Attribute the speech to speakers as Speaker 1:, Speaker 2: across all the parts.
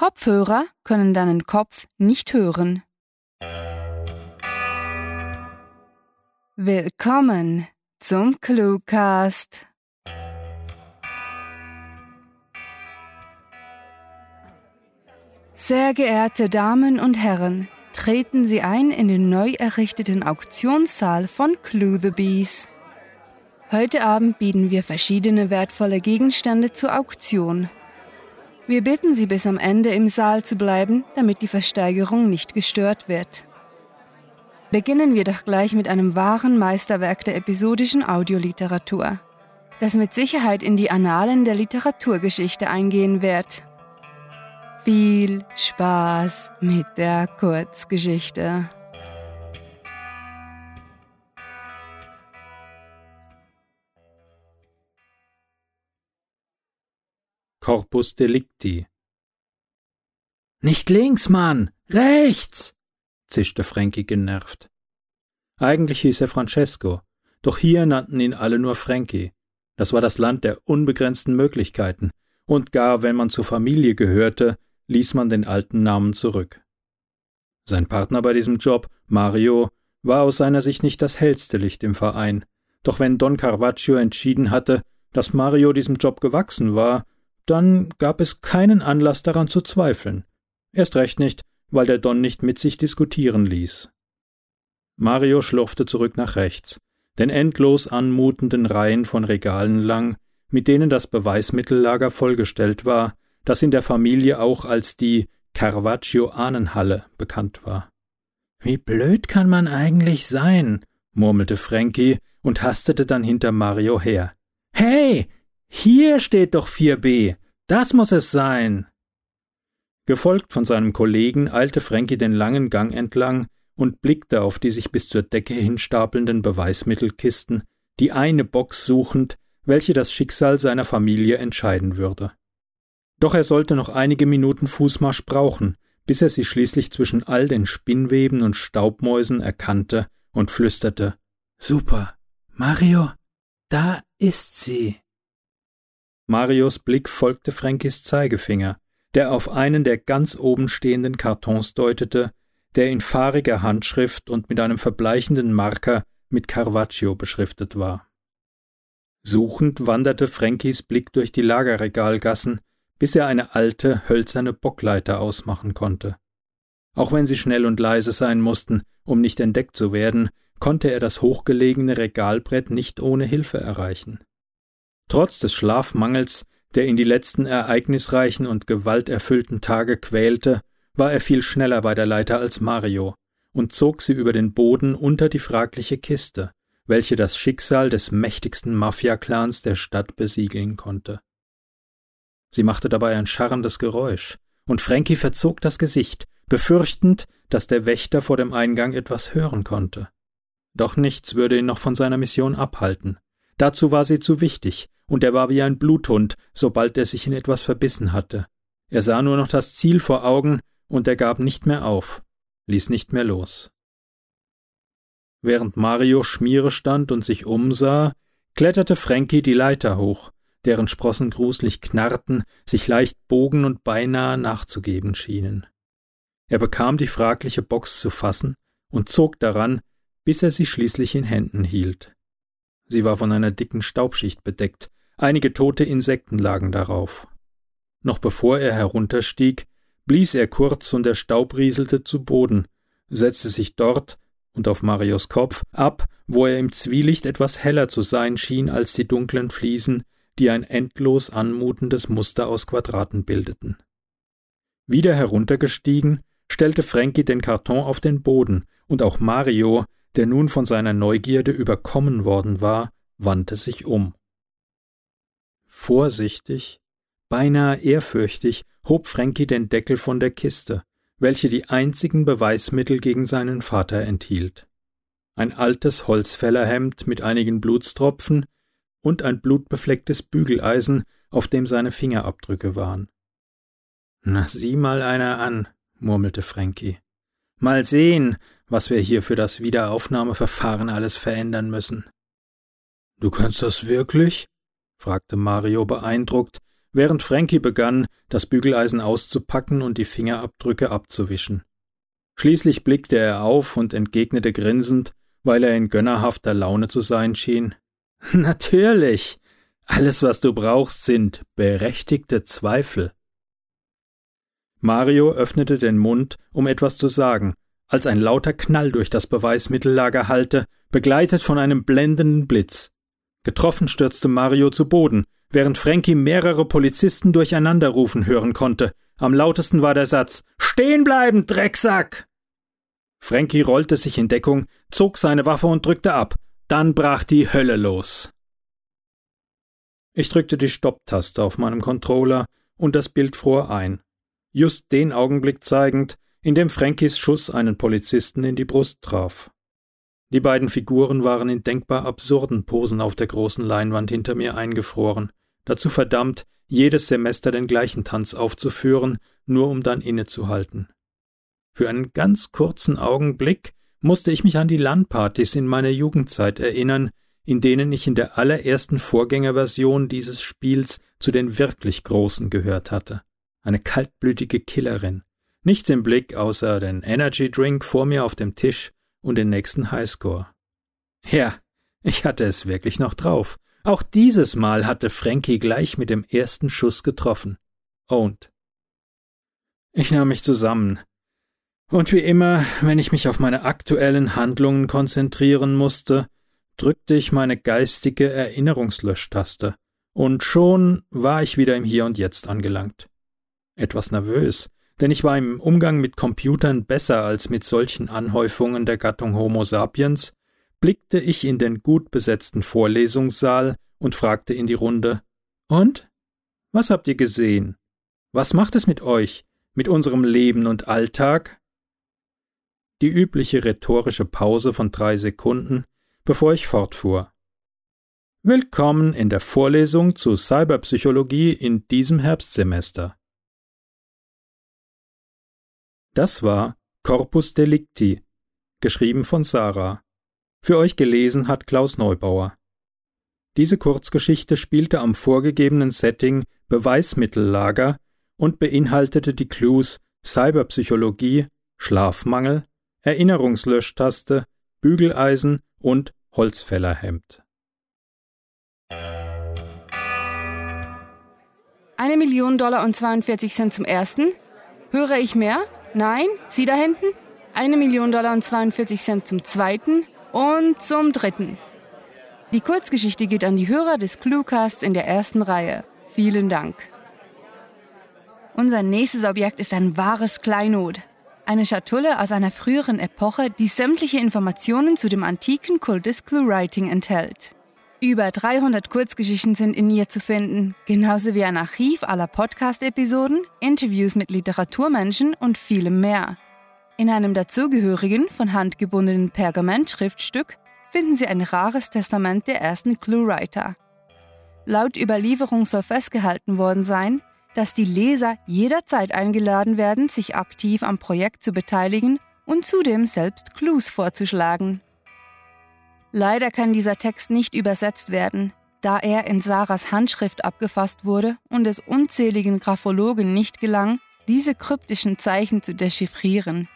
Speaker 1: Kopfhörer können deinen Kopf nicht hören. Willkommen zum Cluecast. Sehr geehrte Damen und Herren, treten Sie ein in den neu errichteten Auktionssaal von Clue the Bees. Heute Abend bieten wir verschiedene wertvolle Gegenstände zur Auktion. Wir bitten Sie bis am Ende im Saal zu bleiben, damit die Versteigerung nicht gestört wird. Beginnen wir doch gleich mit einem wahren Meisterwerk der episodischen Audioliteratur, das mit Sicherheit in die Annalen der Literaturgeschichte eingehen wird. Viel Spaß mit der Kurzgeschichte.
Speaker 2: Corpus Delicti. Nicht links, Mann! Rechts! zischte Frankie genervt. Eigentlich hieß er Francesco, doch hier nannten ihn alle nur Frankie. Das war das Land der unbegrenzten Möglichkeiten, und gar wenn man zur Familie gehörte, ließ man den alten Namen zurück. Sein Partner bei diesem Job, Mario, war aus seiner Sicht nicht das hellste Licht im Verein, doch wenn Don Carvaccio entschieden hatte, dass Mario diesem Job gewachsen war, dann gab es keinen Anlass daran zu zweifeln. Erst recht nicht, weil der Don nicht mit sich diskutieren ließ. Mario schlurfte zurück nach rechts, den endlos anmutenden Reihen von Regalen lang, mit denen das Beweismittellager vollgestellt war, das in der Familie auch als die Carvaccio-Ahnenhalle bekannt war. Wie blöd kann man eigentlich sein? murmelte Frankie und hastete dann hinter Mario her. Hey, hier steht doch 4b. Das muss es sein. Gefolgt von seinem Kollegen eilte Frankie den langen Gang entlang und blickte auf die sich bis zur Decke hinstapelnden Beweismittelkisten, die eine Box suchend, welche das Schicksal seiner Familie entscheiden würde. Doch er sollte noch einige Minuten Fußmarsch brauchen, bis er sie schließlich zwischen all den Spinnweben und Staubmäusen erkannte und flüsterte Super. Mario, da ist sie. Marios Blick folgte Frankis Zeigefinger, der auf einen der ganz oben stehenden Kartons deutete, der in fahriger Handschrift und mit einem verbleichenden Marker mit Carvaccio beschriftet war. Suchend wanderte Frankis Blick durch die Lagerregalgassen, bis er eine alte, hölzerne Bockleiter ausmachen konnte. Auch wenn sie schnell und leise sein mussten, um nicht entdeckt zu werden, konnte er das hochgelegene Regalbrett nicht ohne Hilfe erreichen. Trotz des Schlafmangels, der ihn die letzten ereignisreichen und gewalterfüllten Tage quälte, war er viel schneller bei der Leiter als Mario und zog sie über den Boden unter die fragliche Kiste, welche das Schicksal des mächtigsten Mafia-Clans der Stadt besiegeln konnte. Sie machte dabei ein scharrendes Geräusch, und Frankie verzog das Gesicht, befürchtend, dass der Wächter vor dem Eingang etwas hören konnte. Doch nichts würde ihn noch von seiner Mission abhalten. Dazu war sie zu wichtig, und er war wie ein Bluthund, sobald er sich in etwas verbissen hatte. Er sah nur noch das Ziel vor Augen, und er gab nicht mehr auf, ließ nicht mehr los. Während Mario Schmiere stand und sich umsah, kletterte Frankie die Leiter hoch, deren Sprossen gruselig knarrten, sich leicht bogen und beinahe nachzugeben schienen. Er bekam die fragliche Box zu fassen und zog daran, bis er sie schließlich in Händen hielt. Sie war von einer dicken Staubschicht bedeckt, einige tote Insekten lagen darauf. Noch bevor er herunterstieg, blies er kurz und der Staub rieselte zu Boden, setzte sich dort und auf Marios Kopf ab, wo er im Zwielicht etwas heller zu sein schien als die dunklen Fliesen, die ein endlos anmutendes Muster aus Quadraten bildeten. Wieder heruntergestiegen, stellte Frankie den Karton auf den Boden, und auch Mario, der nun von seiner Neugierde überkommen worden war, wandte sich um. Vorsichtig, beinahe ehrfürchtig, hob Frankie den Deckel von der Kiste, welche die einzigen Beweismittel gegen seinen Vater enthielt. Ein altes Holzfällerhemd mit einigen Blutstropfen, und ein blutbeflecktes Bügeleisen, auf dem seine Fingerabdrücke waren. Na, sieh mal einer an, murmelte Frankie. Mal sehen, was wir hier für das Wiederaufnahmeverfahren alles verändern müssen. Du kannst das wirklich? Fragte Mario beeindruckt, während Frankie begann, das Bügeleisen auszupacken und die Fingerabdrücke abzuwischen. Schließlich blickte er auf und entgegnete grinsend, weil er in gönnerhafter Laune zu sein schien. Natürlich. Alles, was du brauchst, sind berechtigte Zweifel. Mario öffnete den Mund, um etwas zu sagen, als ein lauter Knall durch das Beweismittellager hallte, begleitet von einem blendenden Blitz. Getroffen stürzte Mario zu Boden, während Frankie mehrere Polizisten durcheinander rufen hören konnte. Am lautesten war der Satz Stehen bleiben, Drecksack. Frankie rollte sich in Deckung, zog seine Waffe und drückte ab. Dann brach die Hölle los. Ich drückte die Stopptaste auf meinem Controller und das Bild fror ein. Just den Augenblick zeigend, in dem Frankies Schuss einen Polizisten in die Brust traf. Die beiden Figuren waren in denkbar absurden Posen auf der großen Leinwand hinter mir eingefroren, dazu verdammt, jedes Semester den gleichen Tanz aufzuführen, nur um dann innezuhalten. Für einen ganz kurzen Augenblick musste ich mich an die LAN-Partys in meiner Jugendzeit erinnern, in denen ich in der allerersten Vorgängerversion dieses Spiels zu den wirklich Großen gehört hatte. Eine kaltblütige Killerin. Nichts im Blick außer den Energy Drink vor mir auf dem Tisch und den nächsten Highscore. Ja, ich hatte es wirklich noch drauf. Auch dieses Mal hatte Frankie gleich mit dem ersten Schuss getroffen. Owned. Ich nahm mich zusammen, und wie immer, wenn ich mich auf meine aktuellen Handlungen konzentrieren musste, drückte ich meine geistige Erinnerungslöschtaste, und schon war ich wieder im Hier und Jetzt angelangt. Etwas nervös, denn ich war im Umgang mit Computern besser als mit solchen Anhäufungen der Gattung Homo sapiens, blickte ich in den gut besetzten Vorlesungssaal und fragte in die Runde Und? Was habt ihr gesehen? Was macht es mit euch, mit unserem Leben und Alltag? die übliche rhetorische Pause von drei Sekunden, bevor ich fortfuhr. Willkommen in der Vorlesung zu Cyberpsychologie in diesem Herbstsemester. Das war Corpus Delicti, geschrieben von Sarah. Für euch gelesen hat Klaus Neubauer. Diese Kurzgeschichte spielte am vorgegebenen Setting Beweismittellager und beinhaltete die Clues Cyberpsychologie, Schlafmangel, Erinnerungslöschtaste, Bügeleisen und Holzfällerhemd.
Speaker 1: Eine Million Dollar und 42 Cent zum ersten. Höre ich mehr? Nein? Sie da hinten? Eine Million Dollar und 42 Cent zum zweiten und zum dritten. Die Kurzgeschichte geht an die Hörer des Cluecasts in der ersten Reihe. Vielen Dank. Unser nächstes Objekt ist ein wahres Kleinod. Eine Schatulle aus einer früheren Epoche, die sämtliche Informationen zu dem antiken Kult des Clue-Writing enthält. Über 300 Kurzgeschichten sind in ihr zu finden, genauso wie ein Archiv aller Podcast-Episoden, Interviews mit Literaturmenschen und vielem mehr. In einem dazugehörigen, von Hand gebundenen Pergamentschriftstück finden Sie ein rares Testament der ersten Clue-Writer. Laut Überlieferung soll festgehalten worden sein, dass die Leser jederzeit eingeladen werden, sich aktiv am Projekt zu beteiligen und zudem selbst Clues vorzuschlagen. Leider kann dieser Text nicht übersetzt werden, da er in Sarahs Handschrift abgefasst wurde und es unzähligen Graphologen nicht gelang, diese kryptischen Zeichen zu dechiffrieren.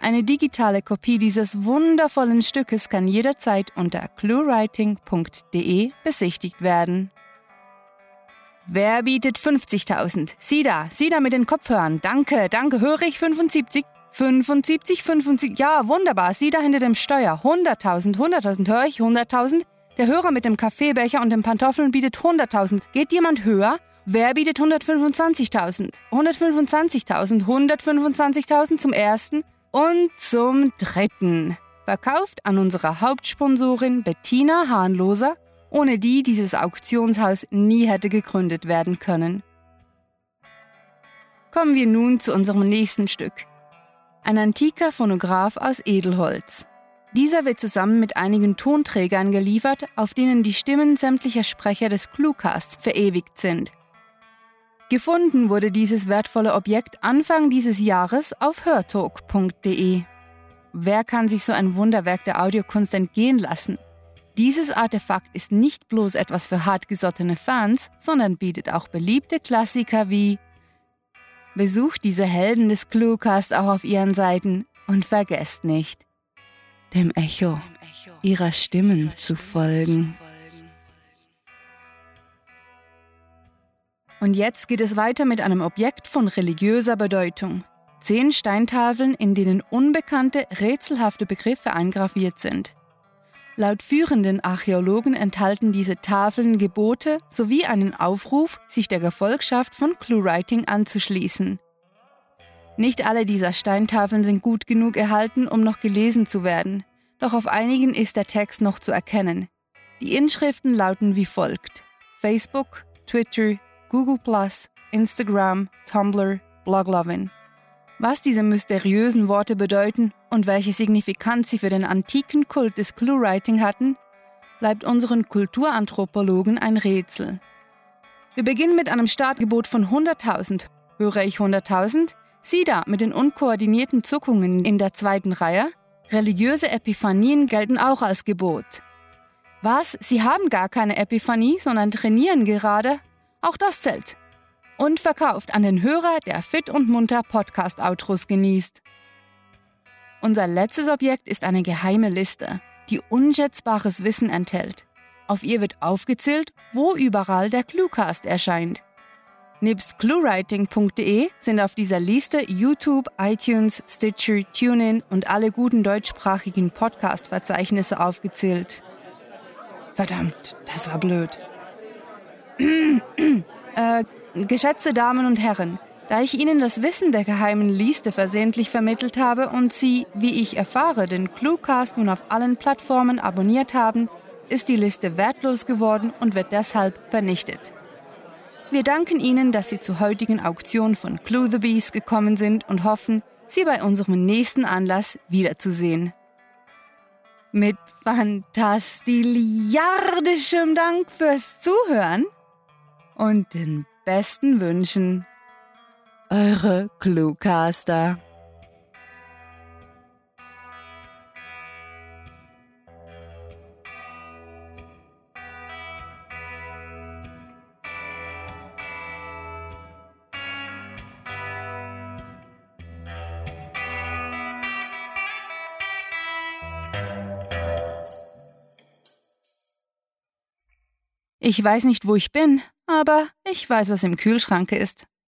Speaker 1: Eine digitale Kopie dieses wundervollen Stückes kann jederzeit unter cluewriting.de besichtigt werden. Wer bietet 50.000? Sie da, Sie da mit den Kopfhörern. Danke, danke, höre ich 75? 75, 75, ja, wunderbar. Sie da hinter dem Steuer. 100.000, 100.000, höre ich 100.000? Der Hörer mit dem Kaffeebecher und den Pantoffeln bietet 100.000. Geht jemand höher? Wer bietet 125.000? 125.000, 125.000 zum ersten und zum dritten. Verkauft an unsere Hauptsponsorin Bettina Hahnloser ohne die dieses Auktionshaus nie hätte gegründet werden können. Kommen wir nun zu unserem nächsten Stück. Ein antiker Phonograph aus Edelholz. Dieser wird zusammen mit einigen Tonträgern geliefert, auf denen die Stimmen sämtlicher Sprecher des Cluecasts verewigt sind. Gefunden wurde dieses wertvolle Objekt Anfang dieses Jahres auf hörtalk.de. Wer kann sich so ein Wunderwerk der Audiokunst entgehen lassen? Dieses Artefakt ist nicht bloß etwas für hartgesottene Fans, sondern bietet auch beliebte Klassiker wie Besucht diese Helden des Cluecast auch auf ihren Seiten und vergesst nicht, dem Echo ihrer Stimmen zu folgen. Und jetzt geht es weiter mit einem Objekt von religiöser Bedeutung. Zehn Steintafeln, in denen unbekannte, rätselhafte Begriffe eingraviert sind. Laut führenden Archäologen enthalten diese Tafeln Gebote sowie einen Aufruf, sich der Gefolgschaft von ClueWriting anzuschließen. Nicht alle dieser Steintafeln sind gut genug erhalten, um noch gelesen zu werden, doch auf einigen ist der Text noch zu erkennen. Die Inschriften lauten wie folgt: Facebook, Twitter, Google, Instagram, Tumblr, Bloglovin. Was diese mysteriösen Worte bedeuten und welche Signifikanz sie für den antiken Kult des Clue-Writing hatten, bleibt unseren Kulturanthropologen ein Rätsel. Wir beginnen mit einem Startgebot von 100.000. Höre ich 100.000? Sie da mit den unkoordinierten Zuckungen in der zweiten Reihe? Religiöse Epiphanien gelten auch als Gebot. Was? Sie haben gar keine Epiphanie, sondern trainieren gerade? Auch das zählt und verkauft an den Hörer, der fit und munter Podcast-Outros genießt. Unser letztes Objekt ist eine geheime Liste, die unschätzbares Wissen enthält. Auf ihr wird aufgezählt, wo überall der Cluecast erscheint. Nebst cluewriting.de sind auf dieser Liste YouTube, iTunes, Stitcher, TuneIn und alle guten deutschsprachigen Podcast-Verzeichnisse aufgezählt. Verdammt, das war blöd. äh, Geschätzte Damen und Herren, da ich Ihnen das Wissen der geheimen Liste versehentlich vermittelt habe und Sie, wie ich erfahre, den Cluecast nun auf allen Plattformen abonniert haben, ist die Liste wertlos geworden und wird deshalb vernichtet. Wir danken Ihnen, dass Sie zur heutigen Auktion von Clue the Beast gekommen sind und hoffen, Sie bei unserem nächsten Anlass wiederzusehen. Mit fantastiliardischem Dank fürs Zuhören und den besten Wünschen. Eure Cluecaster. Ich weiß nicht, wo ich bin, aber ich weiß, was im Kühlschrank ist.